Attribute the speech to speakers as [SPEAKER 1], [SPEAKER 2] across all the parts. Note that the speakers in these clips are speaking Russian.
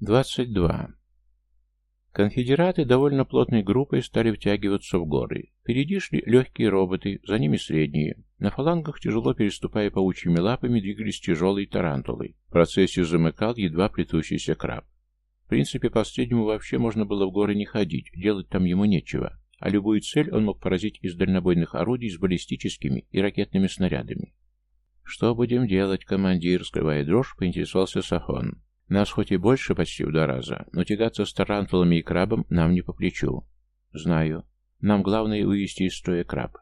[SPEAKER 1] 22. Конфедераты довольно плотной группой стали втягиваться в горы. Впереди шли легкие роботы, за ними средние. На фалангах, тяжело переступая паучьими лапами, двигались тяжелые тарантулы. В процессе замыкал едва плетущийся краб. В принципе, последнему вообще можно было в горы не ходить, делать там ему нечего, а любую цель он мог поразить из дальнобойных орудий с баллистическими и ракетными снарядами. «Что будем делать, командир?» — скрывая дрожь, поинтересовался Сафон. Нас хоть и больше почти в два раза, но тягаться с тарантулами и крабом нам не по плечу. Знаю. Нам главное вывести из строя краб.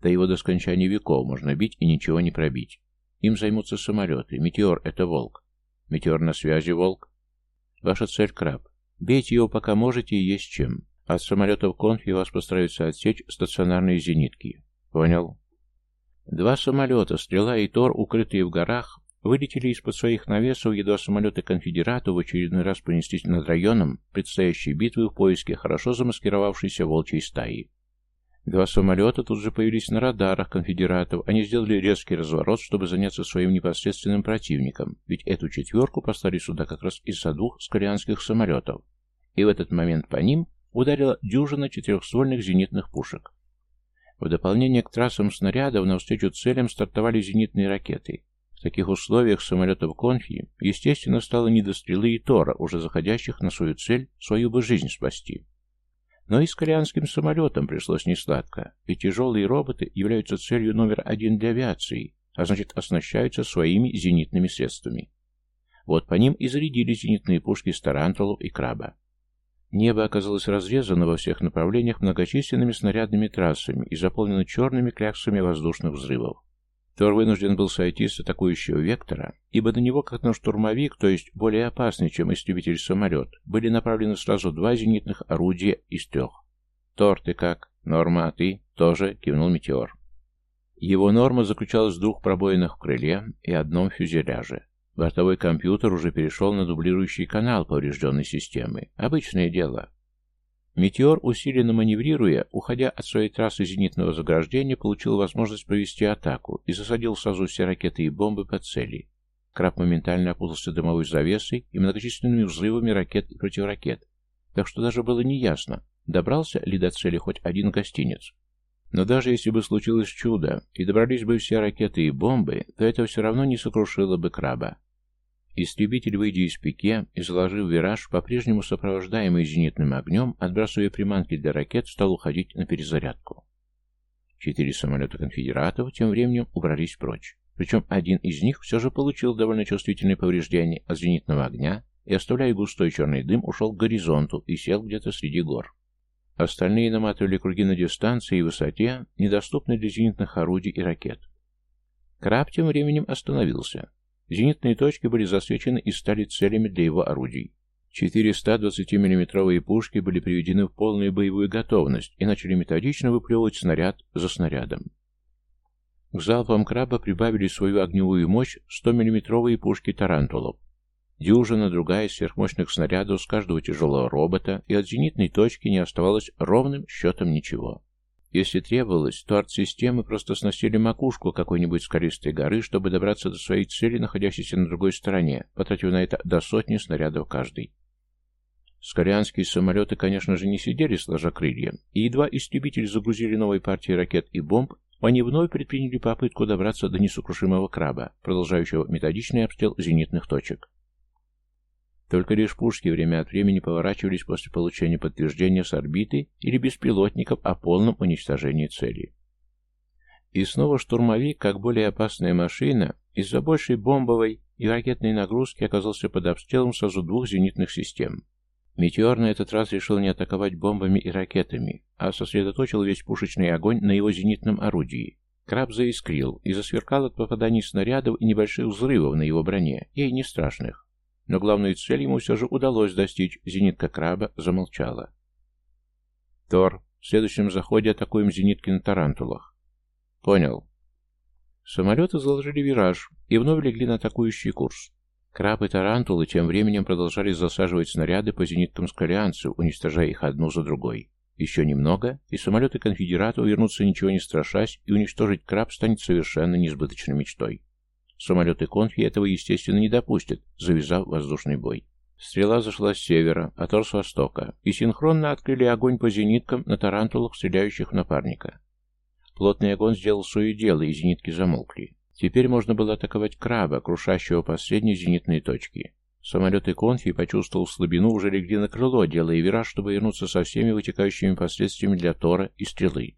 [SPEAKER 1] До его до скончания веков можно бить и ничего не пробить. Им займутся самолеты. Метеор — это волк. Метеор на связи, волк. Ваша цель — краб. Бейте его пока можете и есть чем. От самолетов конфи вас постараются отсечь стационарные зенитки. Понял? Два самолета, стрела и тор, укрытые в горах, вылетели из-под своих навесов, едва самолеты конфедератов в очередной раз понеслись над районом предстоящей битвы в поиске хорошо замаскировавшейся волчьей стаи. Два самолета тут же появились на радарах конфедератов, они сделали резкий разворот, чтобы заняться своим непосредственным противником, ведь эту четверку послали сюда как раз из-за двух скорианских самолетов, и в этот момент по ним ударила дюжина четырехствольных зенитных пушек. В дополнение к трассам снарядов навстречу целям стартовали зенитные ракеты, в таких условиях самолетов конфи, естественно, стало не до стрелы и Тора, уже заходящих на свою цель, свою бы жизнь спасти. Но и с корианским самолетом пришлось несладко, ведь тяжелые роботы являются целью номер один для авиации, а значит оснащаются своими зенитными средствами. Вот по ним и зарядили зенитные пушки с и краба. Небо оказалось разрезано во всех направлениях многочисленными снарядными трассами и заполнено черными кляксами воздушных взрывов. Тор вынужден был сойти с атакующего вектора, ибо на него, как на штурмовик, то есть более опасный, чем истребитель-самолет, были направлены сразу два зенитных орудия из трех. «Тор, ты как? Норма, а ты?» «Тоже», — кивнул Метеор. Его норма заключалась в двух пробоинах в крыле и одном фюзеляже. Бортовой компьютер уже перешел на дублирующий канал поврежденной системы. Обычное дело. Метеор, усиленно маневрируя, уходя от своей трассы зенитного заграждения, получил возможность провести атаку и засадил сразу все ракеты и бомбы по цели. Краб моментально опутался дымовой завесой и многочисленными взрывами ракет и противоракет, так что даже было неясно, добрался ли до цели хоть один гостинец. Но даже если бы случилось чудо, и добрались бы все ракеты и бомбы, то это все равно не сокрушило бы краба. Истребитель, выйдя из пике и заложив вираж, по-прежнему сопровождаемый зенитным огнем, отбрасывая приманки для ракет, стал уходить на перезарядку. Четыре самолета конфедератов тем временем убрались прочь. Причем один из них все же получил довольно чувствительные повреждения от зенитного огня и, оставляя густой черный дым, ушел к горизонту и сел где-то среди гор. Остальные наматывали круги на дистанции и высоте, недоступной для зенитных орудий и ракет. Краб тем временем остановился. Зенитные точки были засвечены и стали целями для его орудий. Четыре 120 миллиметровые пушки были приведены в полную боевую готовность и начали методично выплевывать снаряд за снарядом. К залпам краба прибавили свою огневую мощь 100 миллиметровые пушки тарантулов. Дюжина, другая сверхмощных снарядов с каждого тяжелого робота, и от зенитной точки не оставалось ровным счетом ничего. Если требовалось, то арт-системы просто сносили макушку какой-нибудь скалистой горы, чтобы добраться до своей цели, находящейся на другой стороне, потратив на это до сотни снарядов каждый. Скорианские самолеты, конечно же, не сидели сложа крылья, и едва истребители загрузили новой партии ракет и бомб, они вновь предприняли попытку добраться до несокрушимого краба, продолжающего методичный обстрел зенитных точек. Только лишь пушки время от времени поворачивались после получения подтверждения с орбиты или беспилотников о полном уничтожении цели. И снова штурмовик, как более опасная машина, из-за большей бомбовой и ракетной нагрузки оказался под обстрелом сразу двух зенитных систем. Метеор на этот раз решил не атаковать бомбами и ракетами, а сосредоточил весь пушечный огонь на его зенитном орудии. Краб заискрил и засверкал от попаданий снарядов и небольших взрывов на его броне, ей не страшных но главную цель ему все же удалось достичь. Зенитка краба замолчала. «Тор, в следующем заходе атакуем зенитки на тарантулах». «Понял». Самолеты заложили вираж и вновь легли на атакующий курс. Краб и тарантулы тем временем продолжали засаживать снаряды по зениткам скалианцев, уничтожая их одну за другой. Еще немного, и самолеты конфедератов вернутся ничего не страшась, и уничтожить краб станет совершенно несбыточной мечтой. Самолеты конфи этого, естественно, не допустят, завязав воздушный бой. Стрела зашла с севера, а тор с востока, и синхронно открыли огонь по зениткам на тарантулах, стреляющих в напарника. Плотный огонь сделал свое дело, и зенитки замолкли. Теперь можно было атаковать краба, крушащего последние зенитные точки. Самолеты Конфи, почувствовав слабину, уже легли на крыло, делая вираж, чтобы вернуться со всеми вытекающими последствиями для Тора и Стрелы.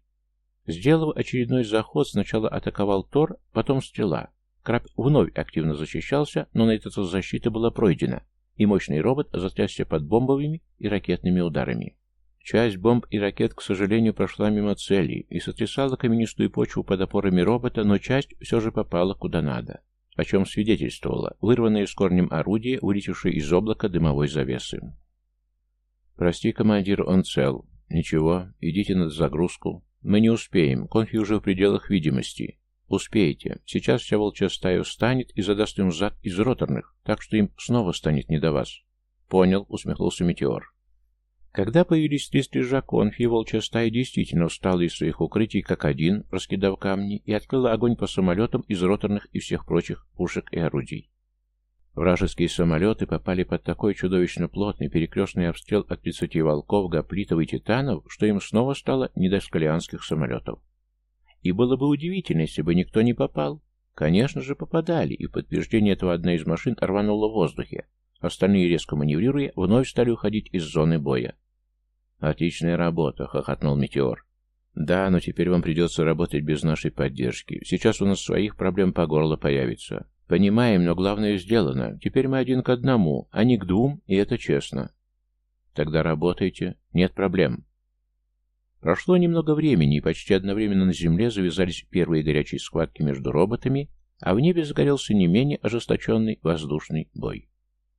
[SPEAKER 1] Сделав очередной заход, сначала атаковал Тор, потом Стрела. Краб вновь активно защищался, но на этот раз защита была пройдена, и мощный робот затрясся под бомбовыми и ракетными ударами. Часть бомб и ракет, к сожалению, прошла мимо цели и сотрясала каменистую почву под опорами робота, но часть все же попала куда надо, о чем свидетельствовало вырванное с корнем орудие, вылетевшее из облака дымовой завесы. «Прости, командир, он цел. Ничего, идите на загрузку. Мы не успеем, конфи уже в пределах видимости. Успеете. Сейчас вся волчья стая встанет и задаст им зад из роторных, так что им снова станет не до вас». «Понял», — усмехнулся Метеор. Когда появились три стрижа конфи, волчья стая действительно встала из своих укрытий как один, раскидав камни, и открыла огонь по самолетам из роторных и всех прочих пушек и орудий. Вражеские самолеты попали под такой чудовищно плотный перекрестный обстрел от 30 волков, гоплитов и титанов, что им снова стало не до скалианских самолетов. И было бы удивительно, если бы никто не попал. Конечно же, попадали, и подтверждение этого одна из машин рванула в воздухе. Остальные, резко маневрируя, вновь стали уходить из зоны боя. «Отличная работа», — хохотнул Метеор. «Да, но теперь вам придется работать без нашей поддержки. Сейчас у нас своих проблем по горло появится. Понимаем, но главное сделано. Теперь мы один к одному, а не к двум, и это честно». «Тогда работайте. Нет проблем». Прошло немного времени, и почти одновременно на Земле завязались первые горячие схватки между роботами, а в небе загорелся не менее ожесточенный воздушный бой.